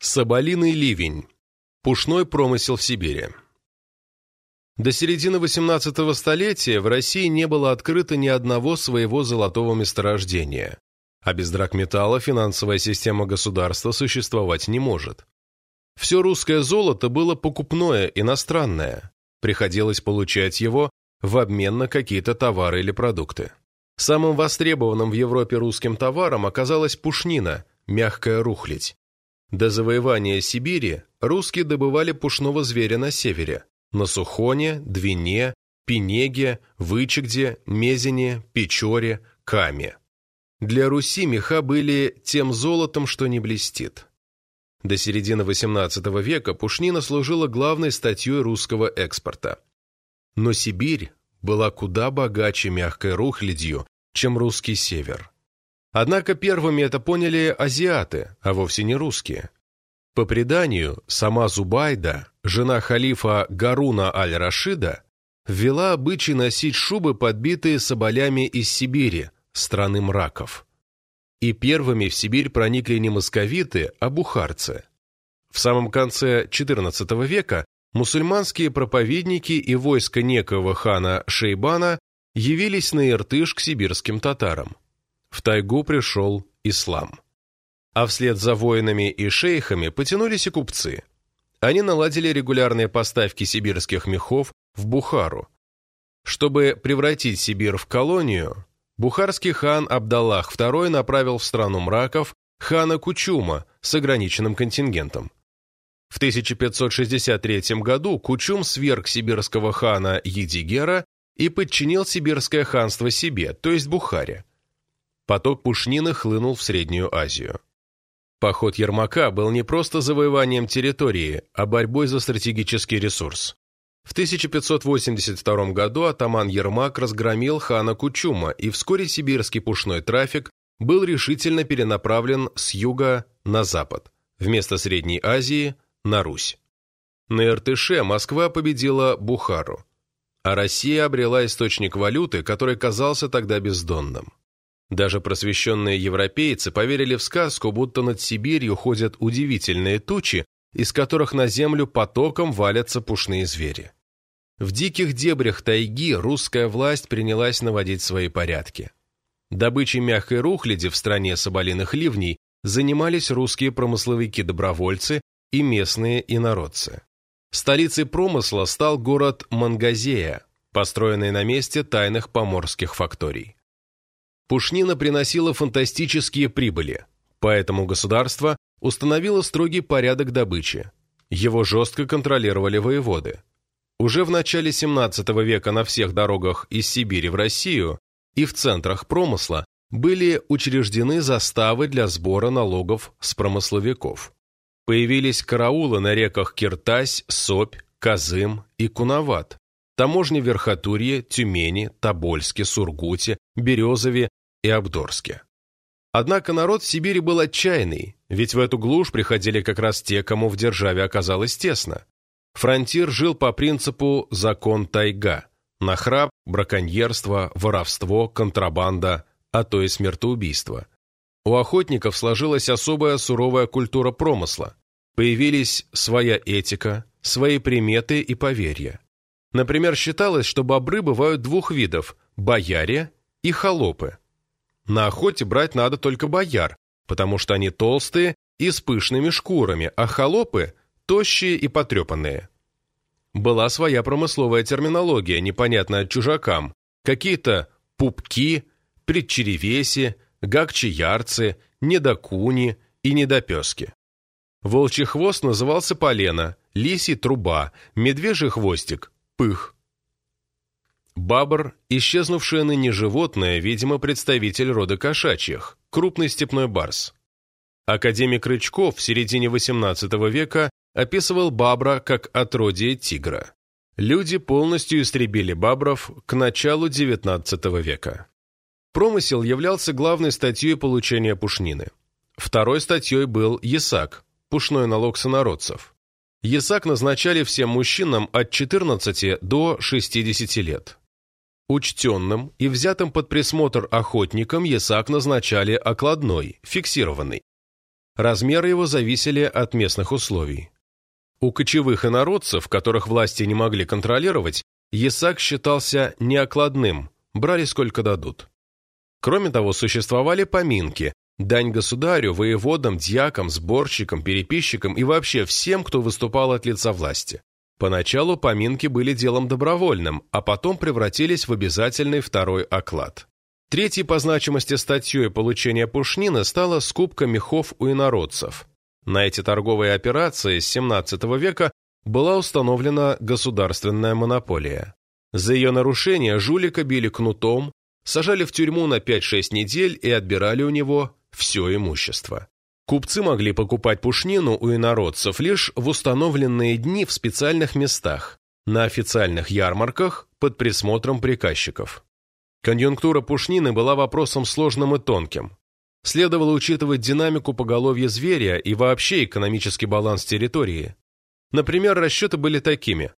Соболиный ливень. Пушной промысел в Сибири. До середины XVIII столетия в России не было открыто ни одного своего золотого месторождения, а без драгметалла финансовая система государства существовать не может. Все русское золото было покупное, иностранное, приходилось получать его в обмен на какие-то товары или продукты. Самым востребованным в Европе русским товаром оказалась пушнина, мягкая рухлядь. До завоевания Сибири русские добывали пушного зверя на севере, на Сухоне, Двине, Пенеге, Вычегде, Мезене, Печоре, Каме. Для Руси меха были тем золотом, что не блестит. До середины XVIII века пушнина служила главной статьей русского экспорта. Но Сибирь была куда богаче мягкой рухлядью, чем русский север. Однако первыми это поняли азиаты, а вовсе не русские. По преданию, сама Зубайда, жена халифа Гаруна аль-Рашида, ввела обычай носить шубы, подбитые соболями из Сибири, страны мраков. И первыми в Сибирь проникли не московиты, а бухарцы. В самом конце XIV века мусульманские проповедники и войско некоего хана Шейбана явились на Иртыш к сибирским татарам в тайгу пришел ислам. А вслед за воинами и шейхами потянулись и купцы. Они наладили регулярные поставки сибирских мехов в Бухару. Чтобы превратить Сибирь в колонию, бухарский хан Абдаллах II направил в страну мраков хана Кучума с ограниченным контингентом. В 1563 году Кучум сверг сибирского хана Едигера и подчинил сибирское ханство себе, то есть Бухаре поток пушнины хлынул в Среднюю Азию. Поход Ермака был не просто завоеванием территории, а борьбой за стратегический ресурс. В 1582 году атаман Ермак разгромил хана Кучума, и вскоре сибирский пушной трафик был решительно перенаправлен с юга на запад, вместо Средней Азии – на Русь. На Иртыше Москва победила Бухару, а Россия обрела источник валюты, который казался тогда бездонным. Даже просвещенные европейцы поверили в сказку, будто над Сибирью ходят удивительные тучи, из которых на землю потоком валятся пушные звери. В диких дебрях тайги русская власть принялась наводить свои порядки. Добычей мягкой рухляди в стране соболиных ливней занимались русские промысловики-добровольцы и местные инородцы. Столицей промысла стал город Мангазея, построенный на месте тайных поморских факторий. Пушнина приносила фантастические прибыли, поэтому государство установило строгий порядок добычи. Его жестко контролировали воеводы. Уже в начале 17 века на всех дорогах из Сибири в Россию и в центрах промысла были учреждены заставы для сбора налогов с промысловиков. Появились караулы на реках Киртась, Сопь, Казым и Куноват, таможни Верхотурье, Тюмени, Тобольске, Сургуте, Березове и Абдорске. Однако народ в Сибири был отчаянный, ведь в эту глушь приходили как раз те, кому в державе оказалось тесно. Фронтир жил по принципу «закон тайга» – нахрап, браконьерство, воровство, контрабанда, а то и смертоубийство. У охотников сложилась особая суровая культура промысла. Появились своя этика, свои приметы и поверья. Например, считалось, что бобры бывают двух видов – бояре и холопы. На охоте брать надо только бояр, потому что они толстые и с пышными шкурами, а холопы – тощие и потрепанные. Была своя промысловая терминология, непонятная чужакам. Какие-то пупки, предчеревеси, гакчиярцы, недокуни и недопески. Волчий хвост назывался полено, лисий – труба, медвежий хвостик – пых. Бабр – исчезнувшее ныне животное, видимо, представитель рода кошачьих, крупный степной барс. Академик Рычков в середине XVIII века описывал бабра как отродье тигра. Люди полностью истребили бабров к началу XIX века. Промысел являлся главной статьей получения пушнины. Второй статьей был ЕСАК – пушной налог сонародцев. ЕСАК назначали всем мужчинам от 14 до 60 лет. Учтенным и взятым под присмотр охотникам ЕСАК назначали окладной, фиксированный. размеры его зависели от местных условий. У кочевых инородцев, которых власти не могли контролировать, ясак считался неокладным, брали сколько дадут. Кроме того, существовали поминки, дань государю, воеводам, дьякам, сборщикам, переписчикам и вообще всем, кто выступал от лица власти. Поначалу поминки были делом добровольным, а потом превратились в обязательный второй оклад. Третьей по значимости статьей получения пушнины стала скупка мехов у инородцев. На эти торговые операции с XVII века была установлена государственная монополия. За ее нарушение жулика били кнутом, сажали в тюрьму на 5-6 недель и отбирали у него все имущество. Купцы могли покупать пушнину у инородцев лишь в установленные дни в специальных местах, на официальных ярмарках под присмотром приказчиков. Конъюнктура пушнины была вопросом сложным и тонким. Следовало учитывать динамику поголовья зверя и вообще экономический баланс территории. Например, расчеты были такими.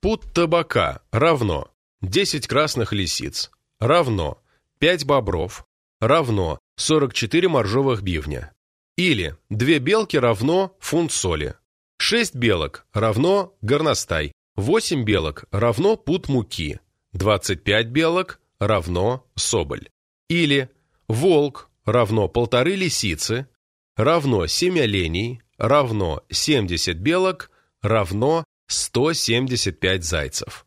Пут табака равно 10 красных лисиц, равно 5 бобров, равно 44 моржовых бивня. Или 2 белки равно фунт соли, 6 белок равно горностай, 8 белок равно пут муки, 25 белок равно соболь. Или волк равно полторы лисицы, равно семь оленей, равно 70 белок, равно 175 зайцев.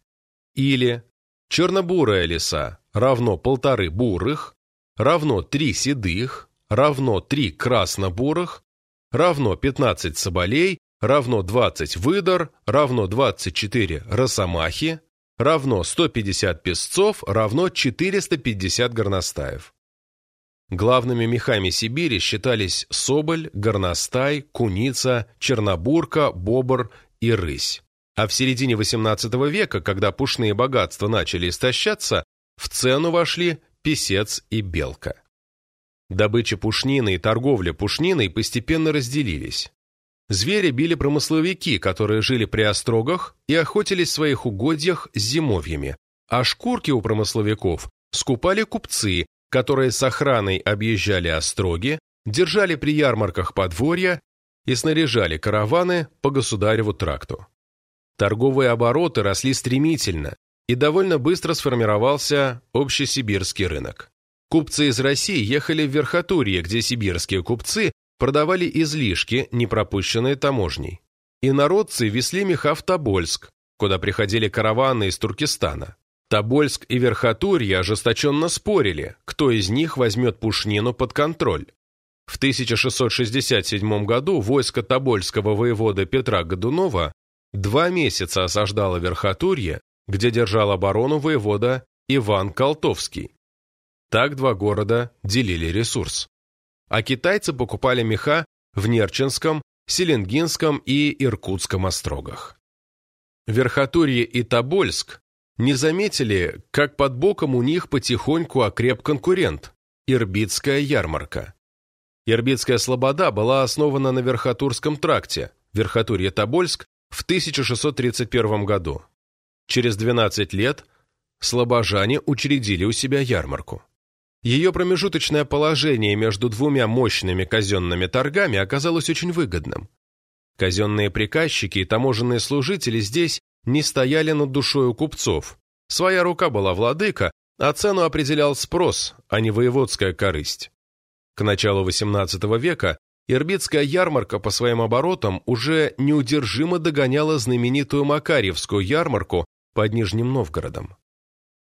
Или чернобурая лиса равно полторы бурых, равно три седых, равно три краснобурых, равно 15 соболей, равно 20 выдор, равно 24 росомахи, равно 150 песцов, равно 450 горностаев. Главными мехами Сибири считались соболь, горностай, куница, чернобурка, бобр и рысь. А в середине XVIII века, когда пушные богатства начали истощаться, в цену вошли песец и белка. Добыча пушнины и торговля пушниной постепенно разделились. Звери били промысловики, которые жили при острогах и охотились в своих угодьях с зимовьями, а шкурки у промысловиков скупали купцы, которые с охраной объезжали остроги, держали при ярмарках подворья и снаряжали караваны по государеву тракту. Торговые обороты росли стремительно, и довольно быстро сформировался общесибирский рынок. Купцы из России ехали в Верхотурье, где сибирские купцы продавали излишки, не пропущенные таможней. И народцы везли меха в Тобольск, куда приходили караваны из Туркестана. Тобольск и Верхотурье ожесточенно спорили, кто из них возьмет Пушнину под контроль. В 1667 году войско Тобольского воевода Петра Годунова два месяца осаждало Верхотурье, где держал оборону воевода Иван Колтовский. Так два города делили ресурс. А китайцы покупали меха в Нерчинском, Селенгинском и Иркутском острогах. Верхотурье и Тобольск не заметили, как под боком у них потихоньку окреп конкурент – Ирбитская ярмарка. Ирбитская слобода была основана на Верхотурском тракте, Верхотурье-Тобольск, в 1631 году. Через 12 лет слобожане учредили у себя ярмарку. Ее промежуточное положение между двумя мощными казенными торгами оказалось очень выгодным. Казенные приказчики и таможенные служители здесь не стояли над душой у купцов. Своя рука была владыка, а цену определял спрос, а не воеводская корысть. К началу XVIII века Ирбитская ярмарка по своим оборотам уже неудержимо догоняла знаменитую Макарьевскую ярмарку под Нижним Новгородом.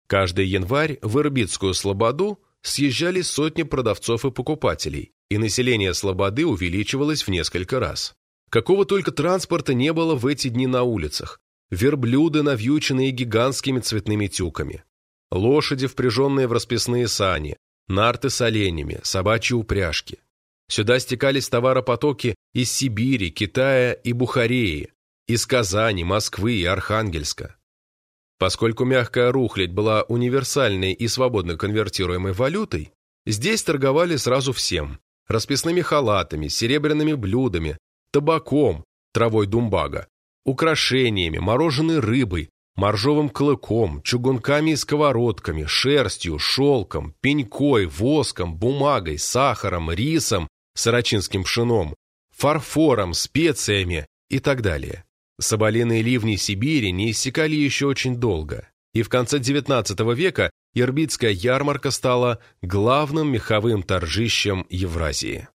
Каждый январь в Ирбитскую Слободу съезжали сотни продавцов и покупателей, и население Слободы увеличивалось в несколько раз. Какого только транспорта не было в эти дни на улицах верблюды, навьюченные гигантскими цветными тюками, лошади, впряженные в расписные сани, нарты с оленями, собачьи упряжки. Сюда стекались товаропотоки из Сибири, Китая и Бухареи, из Казани, Москвы и Архангельска. Поскольку мягкая рухлядь была универсальной и свободно конвертируемой валютой, здесь торговали сразу всем – расписными халатами, серебряными блюдами, табаком, травой думбага, украшениями, мороженой рыбой, моржовым клыком, чугунками и сковородками, шерстью, шелком, пенькой, воском, бумагой, сахаром, рисом, сарачинским пшеном, фарфором, специями и так далее. Соболиные ливни Сибири не иссякали еще очень долго, и в конце XIX века Ирбитская ярмарка стала главным меховым торжищем Евразии.